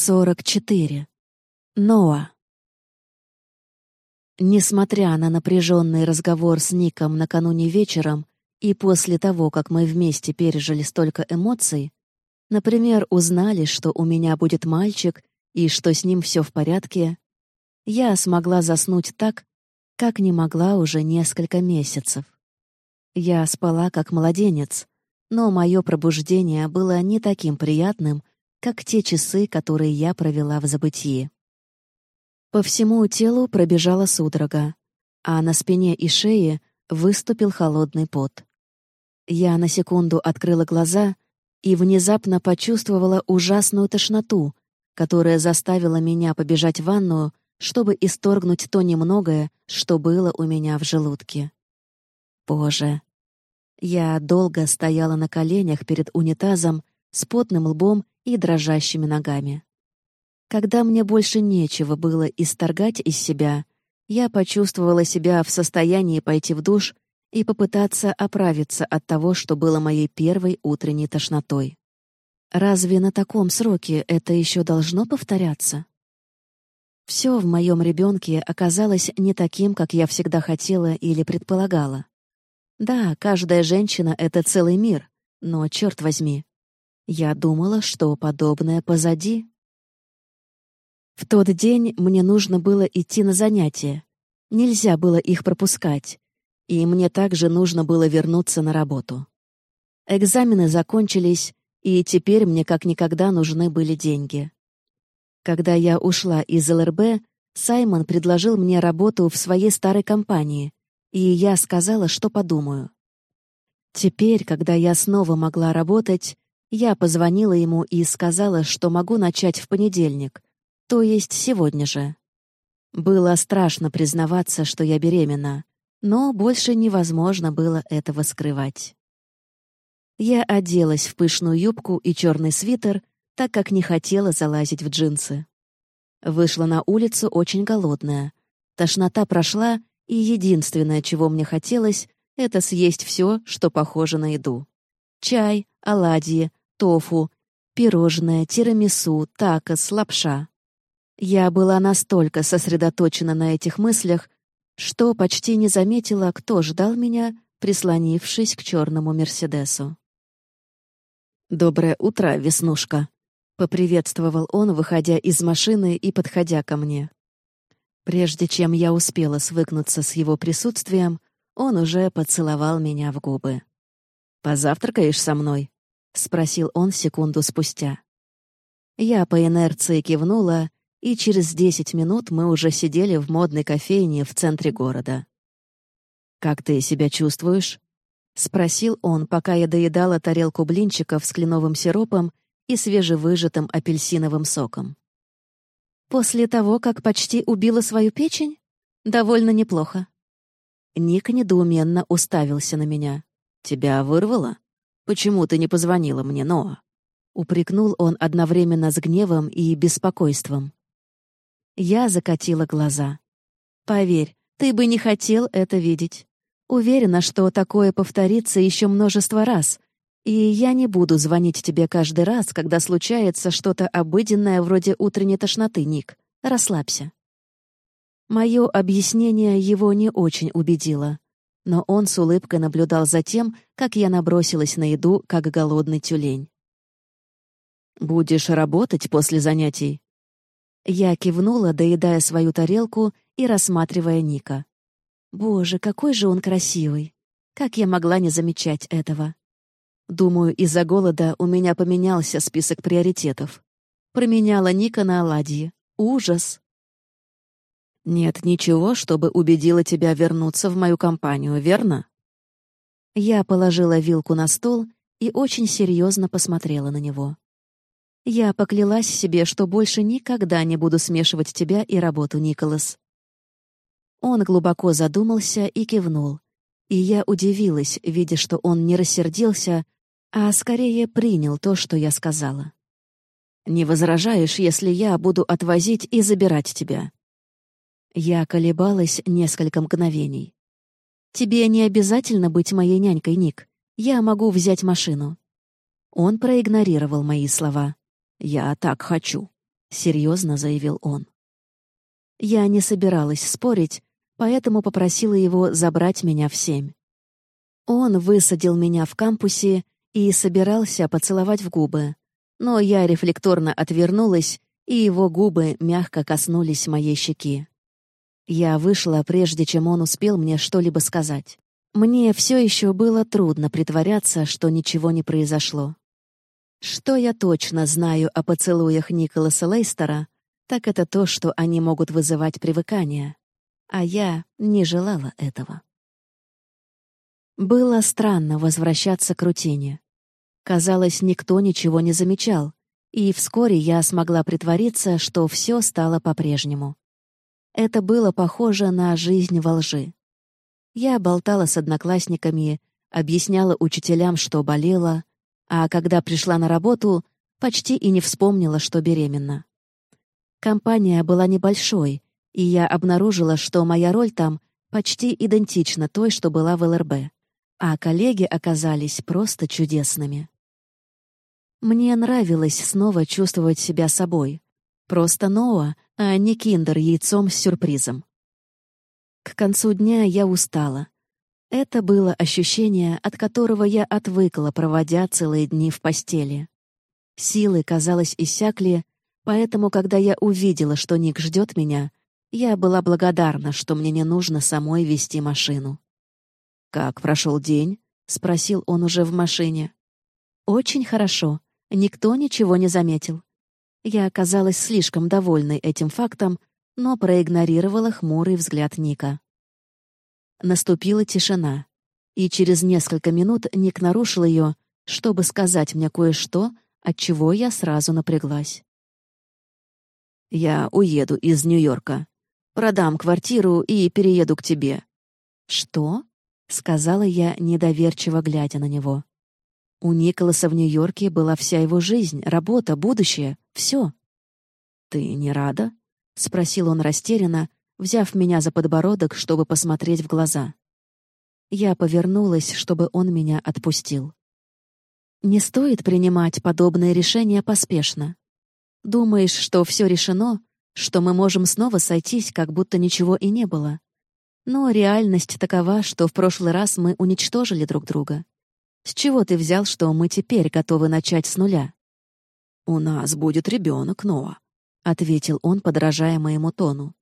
44. Ноа. Несмотря на напряженный разговор с Ником накануне вечером и после того, как мы вместе пережили столько эмоций, например, узнали, что у меня будет мальчик и что с ним все в порядке, я смогла заснуть так, как не могла уже несколько месяцев. Я спала как младенец, но мое пробуждение было не таким приятным, как те часы, которые я провела в забытии. По всему телу пробежала судорога, а на спине и шее выступил холодный пот. Я на секунду открыла глаза и внезапно почувствовала ужасную тошноту, которая заставила меня побежать в ванную, чтобы исторгнуть то немногое, что было у меня в желудке. Боже. Я долго стояла на коленях перед унитазом с потным лбом и дрожащими ногами. Когда мне больше нечего было исторгать из себя, я почувствовала себя в состоянии пойти в душ и попытаться оправиться от того, что было моей первой утренней тошнотой. Разве на таком сроке это еще должно повторяться? Все в моем ребенке оказалось не таким, как я всегда хотела или предполагала. Да, каждая женщина — это целый мир, но, черт возьми, я думала, что подобное позади. В тот день мне нужно было идти на занятия. Нельзя было их пропускать. И мне также нужно было вернуться на работу. Экзамены закончились, и теперь мне как никогда нужны были деньги. Когда я ушла из ЛРБ, Саймон предложил мне работу в своей старой компании, и я сказала, что подумаю. Теперь, когда я снова могла работать, я позвонила ему и сказала, что могу начать в понедельник, то есть сегодня же. Было страшно признаваться, что я беременна, но больше невозможно было этого скрывать. Я оделась в пышную юбку и черный свитер, так как не хотела залазить в джинсы. Вышла на улицу очень голодная. Тошнота прошла, и единственное, чего мне хотелось, это съесть все, что похоже на еду. Чай, оладьи, тофу, пирожное, тирамису, такос, лапша. Я была настолько сосредоточена на этих мыслях, что почти не заметила, кто ждал меня, прислонившись к черному Мерседесу. «Доброе утро, Веснушка», — поприветствовал он, выходя из машины и подходя ко мне. Прежде чем я успела свыкнуться с его присутствием, он уже поцеловал меня в губы. «Позавтракаешь со мной?» — спросил он секунду спустя. Я по инерции кивнула, и через десять минут мы уже сидели в модной кофейне в центре города. «Как ты себя чувствуешь?» — спросил он, пока я доедала тарелку блинчиков с кленовым сиропом и свежевыжатым апельсиновым соком. «После того, как почти убила свою печень? Довольно неплохо». Ник недоуменно уставился на меня. «Тебя вырвало?» «Почему ты не позвонила мне, Ноа?» Упрекнул он одновременно с гневом и беспокойством. Я закатила глаза. «Поверь, ты бы не хотел это видеть. Уверена, что такое повторится еще множество раз, и я не буду звонить тебе каждый раз, когда случается что-то обыденное вроде утренней тошноты, Ник. Расслабься». Мое объяснение его не очень убедило но он с улыбкой наблюдал за тем, как я набросилась на еду, как голодный тюлень. «Будешь работать после занятий?» Я кивнула, доедая свою тарелку и рассматривая Ника. «Боже, какой же он красивый! Как я могла не замечать этого?» Думаю, из-за голода у меня поменялся список приоритетов. Променяла Ника на оладьи. Ужас! Нет ничего, чтобы убедило тебя вернуться в мою компанию, верно? Я положила вилку на стол и очень серьезно посмотрела на него. Я поклялась себе, что больше никогда не буду смешивать тебя и работу, Николас. Он глубоко задумался и кивнул. И я удивилась, видя, что он не рассердился, а скорее принял то, что я сказала. «Не возражаешь, если я буду отвозить и забирать тебя?» Я колебалась несколько мгновений. «Тебе не обязательно быть моей нянькой, Ник. Я могу взять машину». Он проигнорировал мои слова. «Я так хочу». — серьезно заявил он. Я не собиралась спорить, поэтому попросила его забрать меня в семь. Он высадил меня в кампусе и собирался поцеловать в губы, но я рефлекторно отвернулась, и его губы мягко коснулись моей щеки. Я вышла, прежде чем он успел мне что-либо сказать. Мне все еще было трудно притворяться, что ничего не произошло. Что я точно знаю о поцелуях Николаса Лейстера, так это то, что они могут вызывать привыкание. А я не желала этого. Было странно возвращаться к рутине. Казалось, никто ничего не замечал, и вскоре я смогла притвориться, что все стало по-прежнему. Это было похоже на жизнь во лжи. Я болтала с одноклассниками, объясняла учителям, что болела, а когда пришла на работу, почти и не вспомнила, что беременна. Компания была небольшой, и я обнаружила, что моя роль там почти идентична той, что была в ЛРБ, а коллеги оказались просто чудесными. Мне нравилось снова чувствовать себя собой. Просто Ноа, а не киндер яйцом с сюрпризом. К концу дня я устала. Это было ощущение, от которого я отвыкла, проводя целые дни в постели. Силы, казалось, иссякли, поэтому, когда я увидела, что Ник ждет меня, я была благодарна, что мне не нужно самой вести машину. «Как прошел день?» — спросил он уже в машине. «Очень хорошо. Никто ничего не заметил. Я оказалась слишком довольной этим фактом, но проигнорировала хмурый взгляд Ника. Наступила тишина, и через несколько минут Ник нарушил ее, чтобы сказать мне кое-что, от чего я сразу напряглась. «Я уеду из Нью-Йорка. Продам квартиру и перееду к тебе». «Что?» — сказала я, недоверчиво глядя на него. У Николаса в Нью-Йорке была вся его жизнь, работа, будущее, все. «Ты не рада?» — спросил он растерянно, взяв меня за подбородок, чтобы посмотреть в глаза. Я повернулась, чтобы он меня отпустил. Не стоит принимать подобное решение поспешно. Думаешь, что все решено, что мы можем снова сойтись, как будто ничего и не было. Но реальность такова, что в прошлый раз мы уничтожили друг друга. С чего ты взял, что мы теперь готовы начать с нуля? У нас будет ребенок, Ноа, ответил он, подражая моему тону.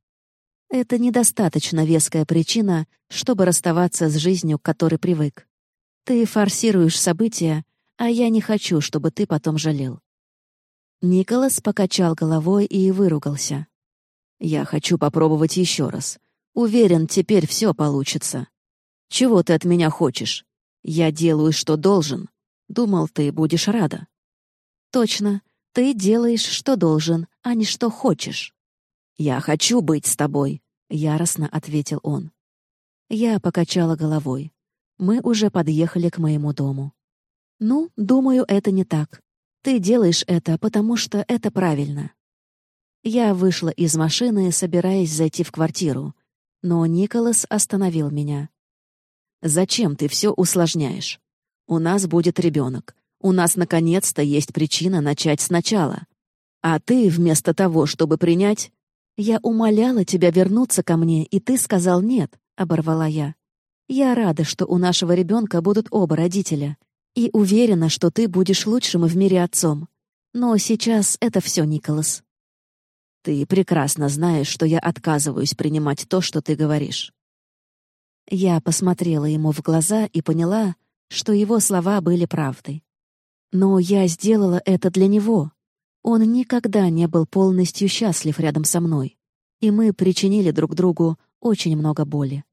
Это недостаточно веская причина, чтобы расставаться с жизнью, к которой привык. Ты форсируешь события, а я не хочу, чтобы ты потом жалел. Николас покачал головой и выругался. Я хочу попробовать еще раз. Уверен, теперь все получится. Чего ты от меня хочешь? Я делаю, что должен. Думал, ты будешь рада. Точно. Ты делаешь, что должен, а не что хочешь. Я хочу быть с тобой, яростно ответил он. Я покачала головой. Мы уже подъехали к моему дому. Ну, думаю, это не так. Ты делаешь это, потому что это правильно. Я вышла из машины, собираясь зайти в квартиру, но Николас остановил меня. Зачем ты все усложняешь? У нас будет ребенок. У нас наконец-то есть причина начать сначала. А ты, вместо того, чтобы принять... Я умоляла тебя вернуться ко мне, и ты сказал нет, — оборвала я. Я рада, что у нашего ребенка будут оба родителя. И уверена, что ты будешь лучшим в мире отцом. Но сейчас это все, Николас. Ты прекрасно знаешь, что я отказываюсь принимать то, что ты говоришь. Я посмотрела ему в глаза и поняла, что его слова были правдой. Но я сделала это для него. Он никогда не был полностью счастлив рядом со мной, и мы причинили друг другу очень много боли.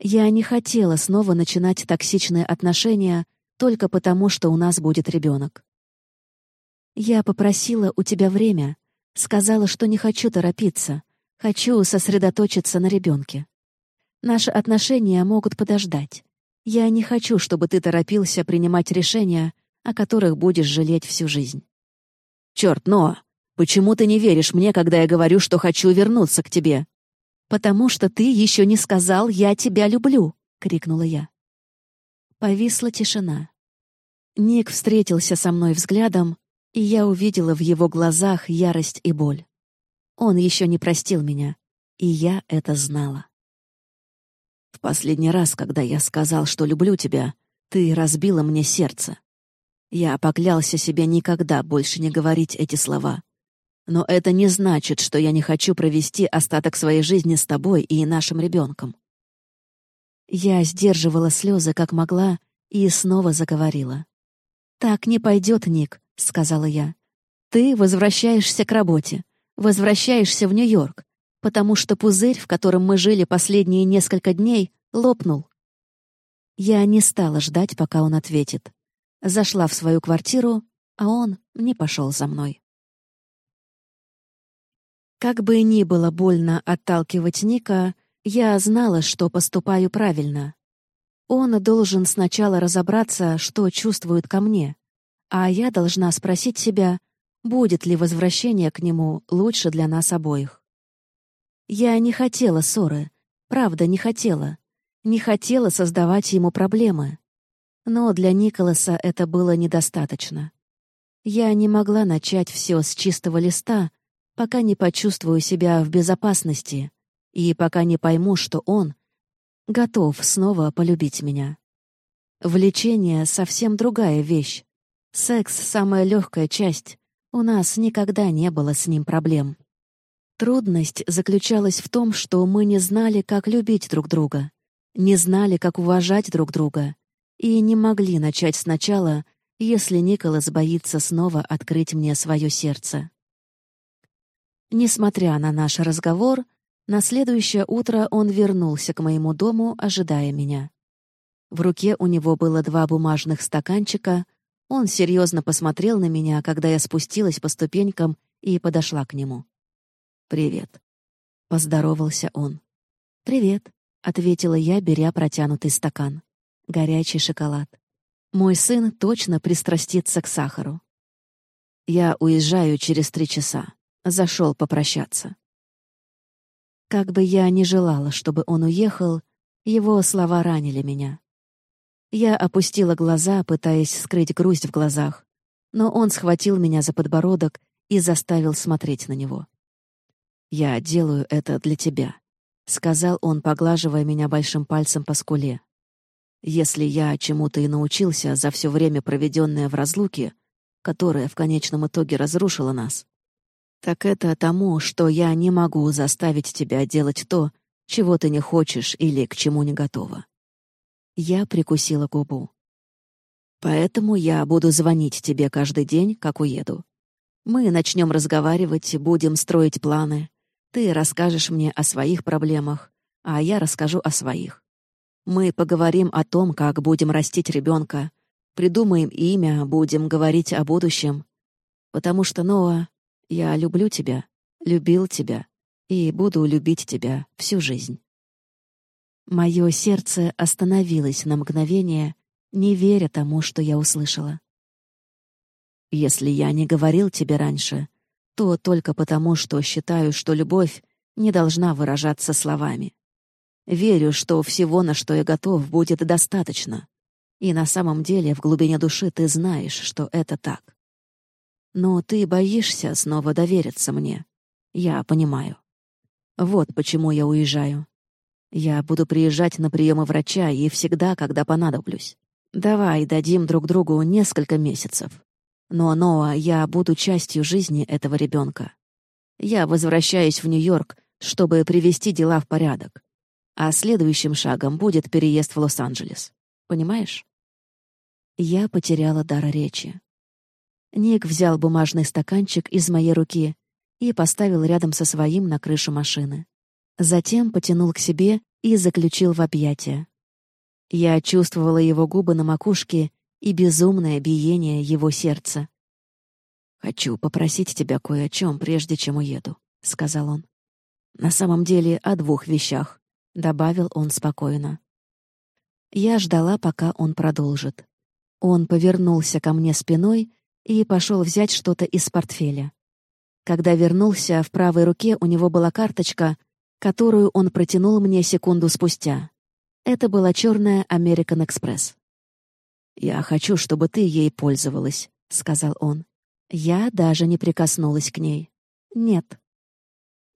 Я не хотела снова начинать токсичные отношения только потому, что у нас будет ребенок. Я попросила у тебя время, сказала, что не хочу торопиться, хочу сосредоточиться на ребенке. Наши отношения могут подождать. Я не хочу, чтобы ты торопился принимать решения, о которых будешь жалеть всю жизнь. Черт, Ноа, почему ты не веришь мне, когда я говорю, что хочу вернуться к тебе? Потому что ты еще не сказал «я тебя люблю», — крикнула я. Повисла тишина. Ник встретился со мной взглядом, и я увидела в его глазах ярость и боль. Он еще не простил меня, и я это знала. В последний раз, когда я сказал, что люблю тебя, ты разбила мне сердце. Я поклялся себе никогда больше не говорить эти слова. Но это не значит, что я не хочу провести остаток своей жизни с тобой и нашим ребенком. Я сдерживала слезы, как могла, и снова заговорила. «Так не пойдет, Ник», — сказала я. «Ты возвращаешься к работе, возвращаешься в Нью-Йорк, потому что пузырь, в котором мы жили последние несколько дней, лопнул». Я не стала ждать, пока он ответит. Зашла в свою квартиру, а он не пошел за мной. Как бы ни было больно отталкивать Ника, я знала, что поступаю правильно. Он должен сначала разобраться, что чувствует ко мне, а я должна спросить себя, будет ли возвращение к нему лучше для нас обоих. Я не хотела ссоры, правда, не хотела. Не хотела создавать ему проблемы. Но для Николаса это было недостаточно. Я не могла начать все с чистого листа, пока не почувствую себя в безопасности и пока не пойму, что он готов снова полюбить меня. Влечение — совсем другая вещь. Секс — самая легкая часть. У нас никогда не было с ним проблем. Трудность заключалась в том, что мы не знали, как любить друг друга, не знали, как уважать друг друга, и не могли начать сначала, если Николас боится снова открыть мне свое сердце. Несмотря на наш разговор, на следующее утро он вернулся к моему дому, ожидая меня. В руке у него было два бумажных стаканчика. Он серьезно посмотрел на меня, когда я спустилась по ступенькам и подошла к нему. «Привет», — поздоровался он. «Привет», — ответила я, беря протянутый стакан горячий шоколад. Мой сын точно пристрастится к сахару. Я уезжаю через три часа. Зашел попрощаться. Как бы я ни желала, чтобы он уехал, его слова ранили меня. Я опустила глаза, пытаясь скрыть грусть в глазах, но он схватил меня за подбородок и заставил смотреть на него. «Я делаю это для тебя», — сказал он, поглаживая меня большим пальцем по скуле. Если я чему-то и научился за все время, проведенное в разлуке, которая в конечном итоге разрушила нас, так это тому, что я не могу заставить тебя делать то, чего ты не хочешь или к чему не готова. Я прикусила губу. Поэтому я буду звонить тебе каждый день, как уеду. Мы начнем разговаривать, будем строить планы. Ты расскажешь мне о своих проблемах, а я расскажу о своих. Мы поговорим о том, как будем растить ребенка, придумаем имя, будем говорить о будущем. Потому что, Ноа, я люблю тебя, любил тебя и буду любить тебя всю жизнь. Мое сердце остановилось на мгновение, не веря тому, что я услышала. Если я не говорил тебе раньше, то только потому, что считаю, что любовь не должна выражаться словами. Верю, что всего, на что я готов, будет достаточно. И на самом деле в глубине души ты знаешь, что это так. Но ты боишься снова довериться мне. Я понимаю. Вот почему я уезжаю. Я буду приезжать на приемы врача и всегда, когда понадоблюсь. Давай дадим друг другу несколько месяцев. Но, Ноа, я буду частью жизни этого ребенка. Я возвращаюсь в Нью-Йорк, чтобы привести дела в порядок. А следующим шагом будет переезд в Лос-Анджелес. Понимаешь? Я потеряла дар речи. Ник взял бумажный стаканчик из моей руки и поставил рядом со своим на крышу машины. Затем потянул к себе и заключил в объятия. Я чувствовала его губы на макушке и безумное биение его сердца. «Хочу попросить тебя кое о чем, прежде чем уеду», — сказал он. «На самом деле о двух вещах. — добавил он спокойно. Я ждала, пока он продолжит. Он повернулся ко мне спиной и пошел взять что-то из портфеля. Когда вернулся, в правой руке у него была карточка, которую он протянул мне секунду спустя. Это была черная American Express. «Я хочу, чтобы ты ей пользовалась», — сказал он. Я даже не прикоснулась к ней. «Нет».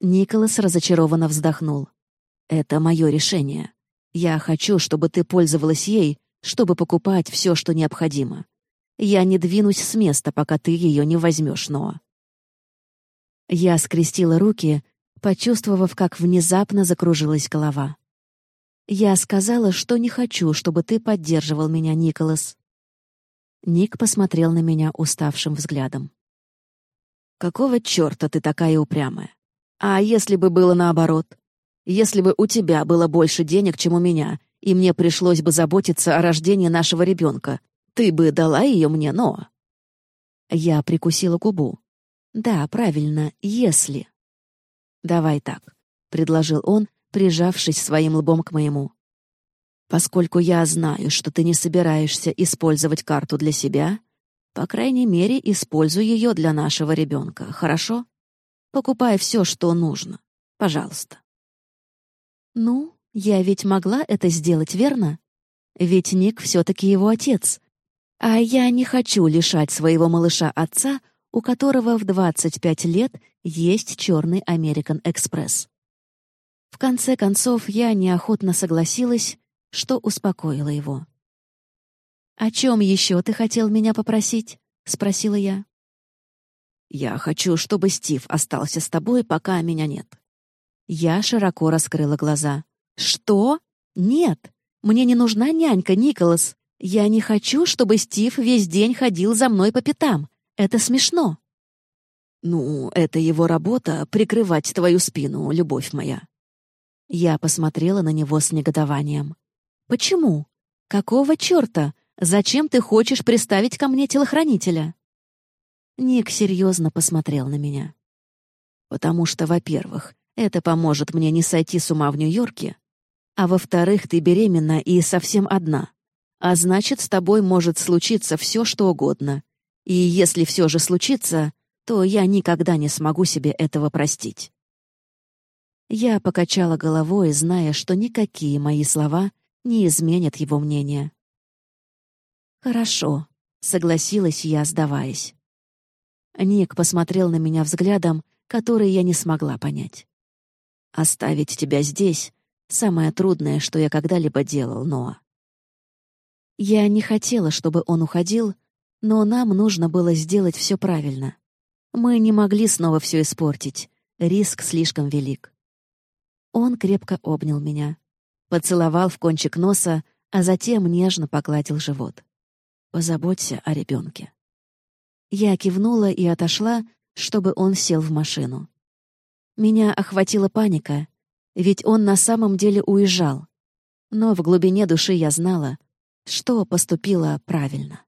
Николас разочарованно вздохнул. «Это мое решение. Я хочу, чтобы ты пользовалась ей, чтобы покупать все, что необходимо. Я не двинусь с места, пока ты ее не возьмешь, Ноа». Я скрестила руки, почувствовав, как внезапно закружилась голова. «Я сказала, что не хочу, чтобы ты поддерживал меня, Николас». Ник посмотрел на меня уставшим взглядом. «Какого черта ты такая упрямая? А если бы было наоборот? Если бы у тебя было больше денег, чем у меня, и мне пришлось бы заботиться о рождении нашего ребенка, ты бы дала ее мне, но...» Я прикусила губу. «Да, правильно, если...» «Давай так», — предложил он, прижавшись своим лбом к моему. «Поскольку я знаю, что ты не собираешься использовать карту для себя, по крайней мере, используй ее для нашего ребенка, хорошо? Покупай все, что нужно. Пожалуйста». «Ну, я ведь могла это сделать, верно? Ведь Ник все-таки его отец. А я не хочу лишать своего малыша отца, у которого в 25 лет есть черный American Экспресс. В конце концов, я неохотно согласилась, что успокоила его. «О чем еще ты хотел меня попросить?» — спросила я. «Я хочу, чтобы Стив остался с тобой, пока меня нет». Я широко раскрыла глаза. «Что? Нет! Мне не нужна нянька, Николас. Я не хочу, чтобы Стив весь день ходил за мной по пятам. Это смешно». «Ну, это его работа — прикрывать твою спину, любовь моя». Я посмотрела на него с негодованием. «Почему? Какого черта? Зачем ты хочешь приставить ко мне телохранителя?» Ник серьезно посмотрел на меня. «Потому что, во-первых, это поможет мне не сойти с ума в Нью-Йорке, а во-вторых, ты беременна и совсем одна. А значит, с тобой может случиться все, что угодно. И если все же случится, то я никогда не смогу себе этого простить. Я покачала головой, зная, что никакие мои слова не изменят его мнение. «Хорошо», — согласилась я, сдаваясь. Ник посмотрел на меня взглядом, который я не смогла понять. «Оставить тебя здесь — самое трудное, что я когда-либо делал, Ноа». Я не хотела, чтобы он уходил, но нам нужно было сделать все правильно. Мы не могли снова все испортить. Риск слишком велик. Он крепко обнял меня, поцеловал в кончик носа, а затем нежно погладил живот. «Позаботься о ребенке». Я кивнула и отошла, чтобы он сел в машину. Меня охватила паника, ведь он на самом деле уезжал. Но в глубине души я знала, что поступила правильно.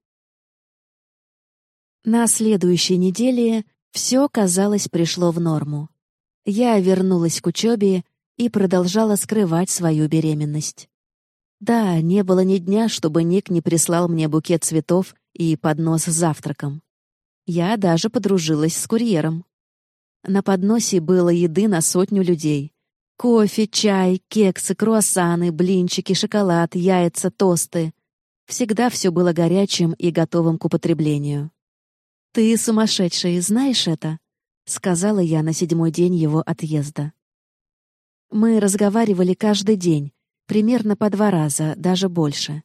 На следующей неделе все, казалось, пришло в норму. Я вернулась к учебе и продолжала скрывать свою беременность. Да, не было ни дня, чтобы Ник не прислал мне букет цветов и поднос с завтраком. Я даже подружилась с курьером. На подносе было еды на сотню людей. Кофе, чай, кексы, круассаны, блинчики, шоколад, яйца, тосты. Всегда все было горячим и готовым к употреблению. «Ты сумасшедший, знаешь это?» — сказала я на седьмой день его отъезда. Мы разговаривали каждый день, примерно по два раза, даже больше.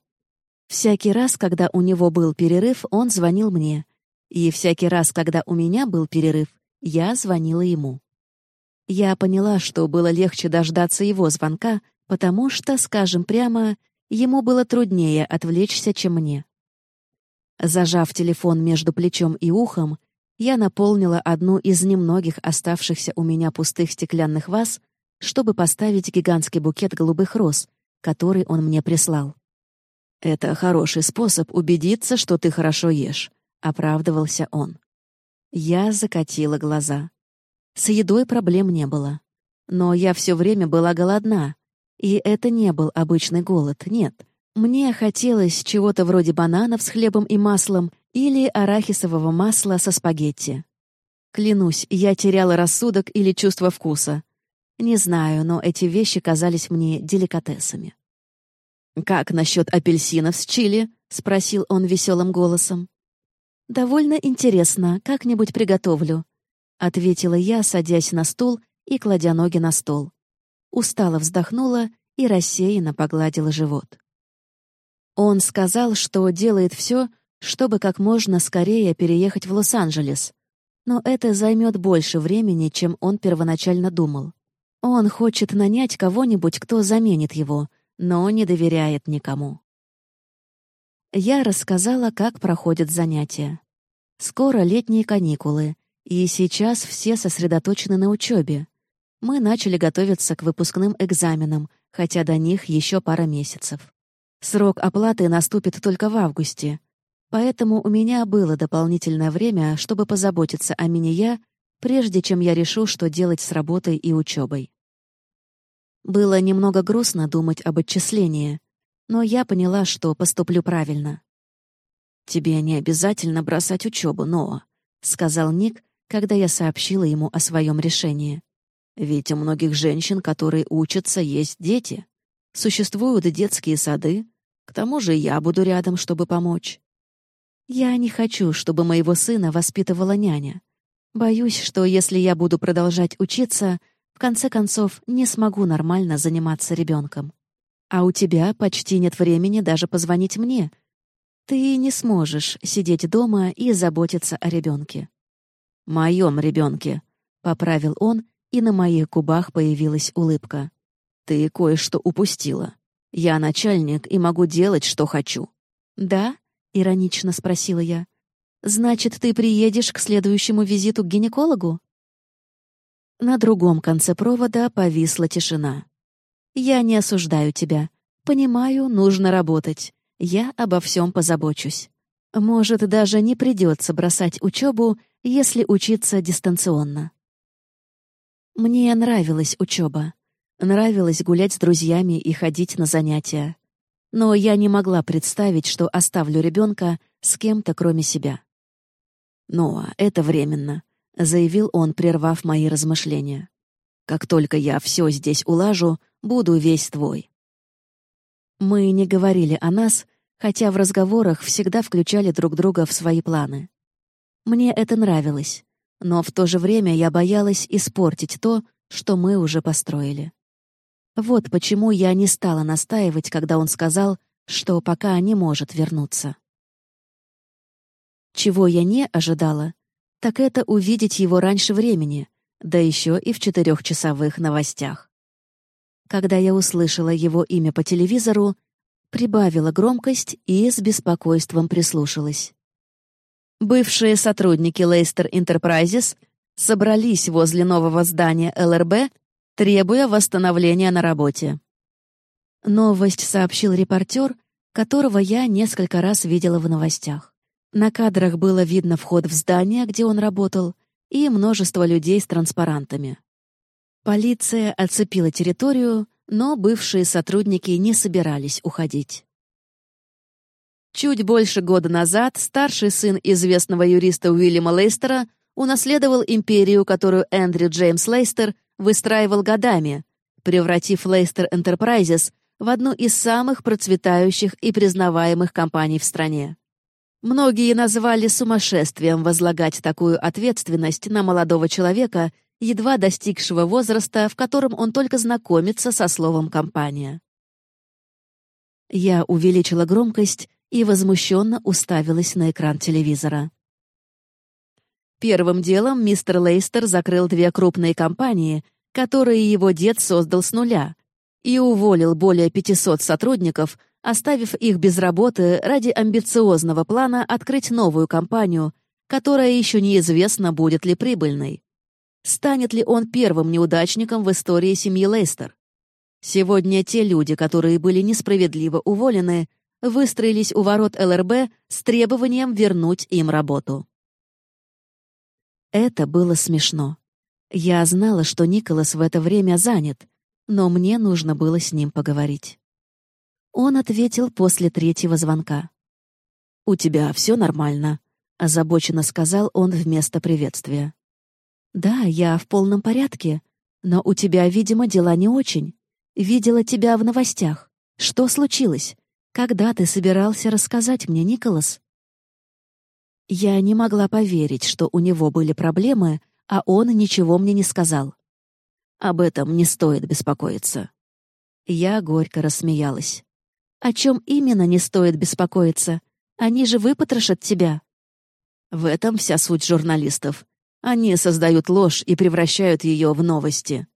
Всякий раз, когда у него был перерыв, он звонил мне. И всякий раз, когда у меня был перерыв, я звонила ему. Я поняла, что было легче дождаться его звонка, потому что, скажем прямо, ему было труднее отвлечься, чем мне. Зажав телефон между плечом и ухом, я наполнила одну из немногих оставшихся у меня пустых стеклянных ваз, чтобы поставить гигантский букет голубых роз, который он мне прислал. «Это хороший способ убедиться, что ты хорошо ешь», — оправдывался он. Я закатила глаза. С едой проблем не было. Но я все время была голодна, и это не был обычный голод, нет — мне хотелось чего-то вроде бананов с хлебом и маслом или арахисового масла со спагетти. Клянусь, я теряла рассудок или чувство вкуса. Не знаю, но эти вещи казались мне деликатесами. «Как насчет апельсинов с чили?» — спросил он веселым голосом. «Довольно интересно, как-нибудь приготовлю», — ответила я, садясь на стул и кладя ноги на стол. Устало вздохнула и рассеянно погладила живот. Он сказал, что делает все, чтобы как можно скорее переехать в Лос-Анджелес, но это займет больше времени, чем он первоначально думал. Он хочет нанять кого-нибудь, кто заменит его, но не доверяет никому. Я рассказала, как проходят занятия. Скоро летние каникулы, и сейчас все сосредоточены на учебе. Мы начали готовиться к выпускным экзаменам, хотя до них еще пара месяцев. Срок оплаты наступит только в августе, поэтому у меня было дополнительное время, чтобы позаботиться о меня, прежде чем я решу, что делать с работой и учебой. Было немного грустно думать об отчислении, но я поняла, что поступлю правильно. «Тебе не обязательно бросать учебу, Ноа», — сказал Ник, когда я сообщила ему о своем решении. «Ведь у многих женщин, которые учатся, есть дети. Существуют детские сады. К тому же я буду рядом, чтобы помочь». «Я не хочу, чтобы моего сына воспитывала няня. Боюсь, что если я буду продолжать учиться, в конце концов не смогу нормально заниматься ребенком. А у тебя почти нет времени даже позвонить мне. Ты не сможешь сидеть дома и заботиться о ребенке. «Моем ребенке», — поправил он, и на моих губах появилась улыбка. «Ты кое-что упустила. Я начальник и могу делать, что хочу». «Да?» — иронично спросила я. «Значит, ты приедешь к следующему визиту к гинекологу?» На другом конце провода повисла тишина. «Я не осуждаю тебя. Понимаю, нужно работать. Я обо всем позабочусь. Может, даже не придется бросать учебу, если учиться дистанционно. Мне нравилась учеба. Нравилось гулять с друзьями и ходить на занятия. Но я не могла представить, что оставлю ребенка с кем-то, кроме себя. «Ну, это временно», — заявил он, прервав мои размышления. «Как только я все здесь улажу, буду весь твой». Мы не говорили о нас, хотя в разговорах всегда включали друг друга в свои планы. Мне это нравилось, но в то же время я боялась испортить то, что мы уже построили. Вот почему я не стала настаивать, когда он сказал, что пока не может вернуться. Чего я не ожидала, так это увидеть его раньше времени, да еще и в четырехчасовых новостях. Когда я услышала его имя по телевизору, прибавила громкость и с беспокойством прислушалась. Бывшие сотрудники Leicester Enterprises собрались возле нового здания ЛРБ, требуя восстановления на работе. Новость сообщил репортер, которого я несколько раз видела в новостях. На кадрах было видно вход в здание, где он работал, и множество людей с транспарантами. Полиция оцепила территорию, но бывшие сотрудники не собирались уходить. Чуть больше года назад старший сын известного юриста Уильяма Лейстера унаследовал империю, которую Эндрю Джеймс Лейстер выстраивал годами, превратив Лейстер Enterprises в одну из самых процветающих и признаваемых компаний в стране. Многие назвали сумасшествием возлагать такую ответственность на молодого человека — едва достигшего возраста, в котором он только знакомится со словом «компания». Я увеличила громкость и возмущенно уставилась на экран телевизора. Первым делом мистер Лейстер закрыл две крупные компании, которые его дед создал с нуля, и уволил более 500 сотрудников, оставив их без работы ради амбициозного плана открыть новую компанию, которая еще неизвестно, будет ли прибыльной. Станет ли он первым неудачником в истории семьи Лейстер? Сегодня те люди, которые были несправедливо уволены, выстроились у ворот ЛРБ с требованием вернуть им работу. Это было смешно. Я знала, что Николас в это время занят, но мне нужно было с ним поговорить. Он ответил после третьего звонка. «У тебя все нормально», — озабоченно сказал он вместо приветствия. «Да, я в полном порядке, но у тебя, видимо, дела не очень. Видела тебя в новостях. Что случилось? Когда ты собирался рассказать мне, Николас?» Я не могла поверить, что у него были проблемы, а он ничего мне не сказал. Об этом не стоит беспокоиться». Я горько рассмеялась. «О чем именно не стоит беспокоиться? Они же выпотрошат тебя». В этом вся суть журналистов. Они создают ложь и превращают ее в новости.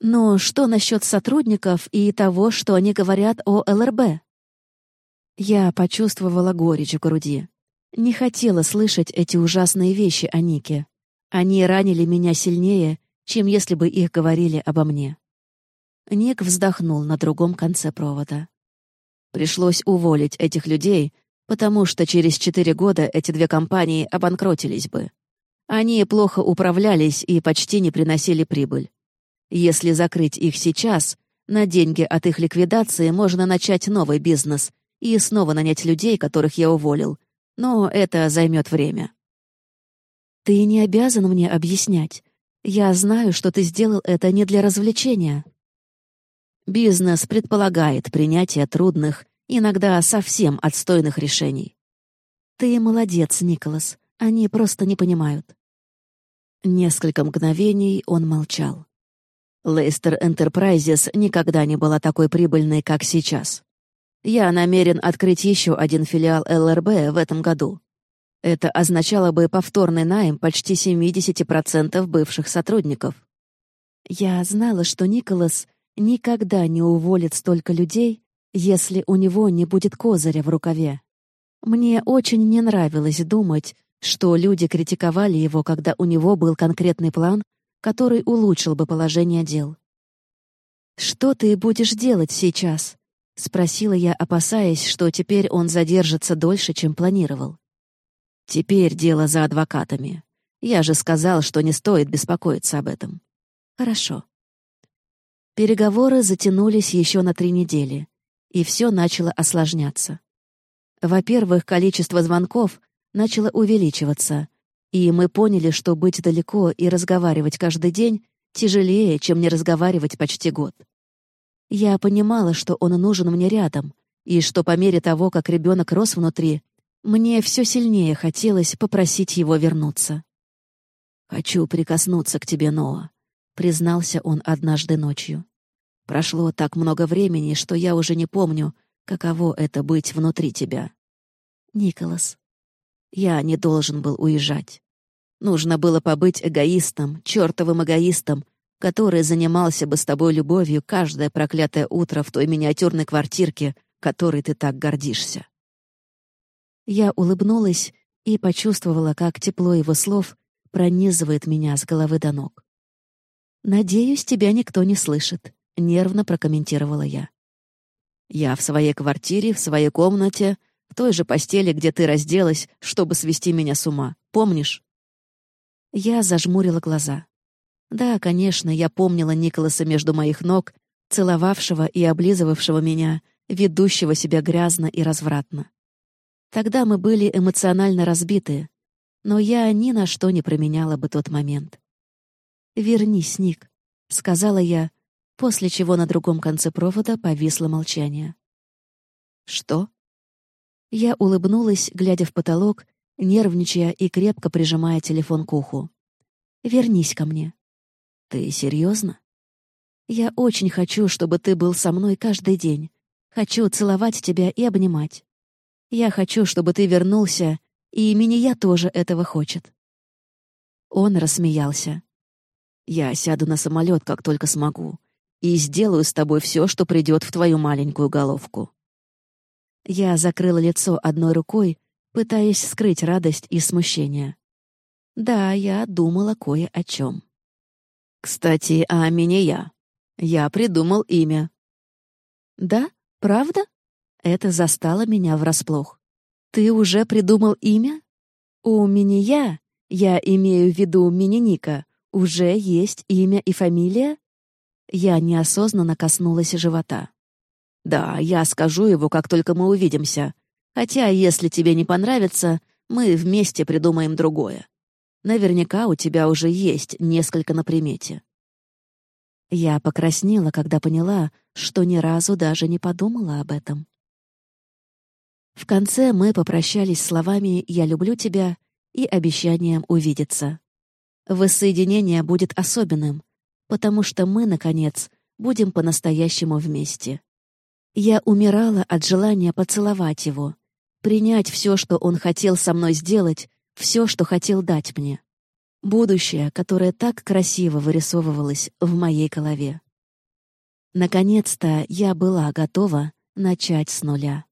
Но что насчет сотрудников и того, что они говорят о ЛРБ? Я почувствовала горечь в груди. Не хотела слышать эти ужасные вещи о Нике. Они ранили меня сильнее, чем если бы их говорили обо мне. Ник вздохнул на другом конце провода. Пришлось уволить этих людей, потому что через четыре года эти две компании обанкротились бы. Они плохо управлялись и почти не приносили прибыль. Если закрыть их сейчас, на деньги от их ликвидации можно начать новый бизнес и снова нанять людей, которых я уволил. Но это займет время. Ты не обязан мне объяснять. Я знаю, что ты сделал это не для развлечения. Бизнес предполагает принятие трудных, иногда совсем отстойных решений. Ты молодец, Николас. Они просто не понимают. Несколько мгновений он молчал. Лейстер Энтерпрайзес никогда не была такой прибыльной, как сейчас. Я намерен открыть еще один филиал ЛРБ в этом году. Это означало бы повторный найм почти 70% бывших сотрудников. Я знала, что Николас никогда не уволит столько людей, если у него не будет козыря в рукаве. Мне очень не нравилось думать, что люди критиковали его, когда у него был конкретный план, который улучшил бы положение дел. «Что ты будешь делать сейчас?» — спросила я, опасаясь, что теперь он задержится дольше, чем планировал. «Теперь дело за адвокатами. Я же сказал, что не стоит беспокоиться об этом». «Хорошо». Переговоры затянулись еще на три недели, и все начало осложняться. Во-первых, количество звонков начало увеличиваться, и мы поняли, что быть далеко и разговаривать каждый день тяжелее, чем не разговаривать почти год. Я понимала, что он нужен мне рядом, и что по мере того, как ребенок рос внутри, мне все сильнее хотелось попросить его вернуться. «Хочу прикоснуться к тебе, Ноа», — признался он однажды ночью. «Прошло так много времени, что я уже не помню, каково это быть внутри тебя». «Николас». Я не должен был уезжать. Нужно было побыть эгоистом, чертовым эгоистом, который занимался бы с тобой любовью каждое проклятое утро в той миниатюрной квартирке, которой ты так гордишься. Я улыбнулась и почувствовала, как тепло его слов пронизывает меня с головы до ног. «Надеюсь, тебя никто не слышит», — нервно прокомментировала я. «Я в своей квартире, в своей комнате, в той же постели, где ты разделась, чтобы свести меня с ума. Помнишь?» Я зажмурила глаза. Да, конечно, я помнила Николаса между моих ног, целовавшего и облизывавшего меня, ведущего себя грязно и развратно. Тогда мы были эмоционально разбиты, но я ни на что не променяла бы тот момент. «Вернись, Ник», — сказала я, после чего на другом конце провода повисло молчание. «Что?» Я улыбнулась, глядя в потолок, нервничая и крепко прижимая телефон к уху. «Вернись ко мне». «Ты серьезно? «Я очень хочу, чтобы ты был со мной каждый день. Хочу целовать тебя и обнимать. Я хочу, чтобы ты вернулся, и меня тоже этого хочет». Он рассмеялся. «Я сяду на самолет, как только смогу, и сделаю с тобой все, что придет в твою маленькую головку». Я закрыла лицо одной рукой, пытаясь скрыть радость и смущение. Да, я думала кое о чем. «Кстати, а меня я. Я придумал имя». «Да? Правда?» Это застало меня врасплох. «Ты уже придумал имя?» «У меня, я имею в виду Мининика, уже есть имя и фамилия?» Я неосознанно коснулась живота. Да, я скажу его, как только мы увидимся. Хотя, если тебе не понравится, мы вместе придумаем другое. Наверняка у тебя уже есть несколько на примете». Я покраснела, когда поняла, что ни разу даже не подумала об этом. В конце мы попрощались словами «Я люблю тебя» и обещанием увидеться. Воссоединение будет особенным, потому что мы, наконец, будем по-настоящему вместе. Я умирала от желания поцеловать его, принять все, что он хотел со мной сделать, все, что хотел дать мне. Будущее, которое так красиво вырисовывалось в моей голове. Наконец-то я была готова начать с нуля.